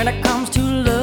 when it comes to love.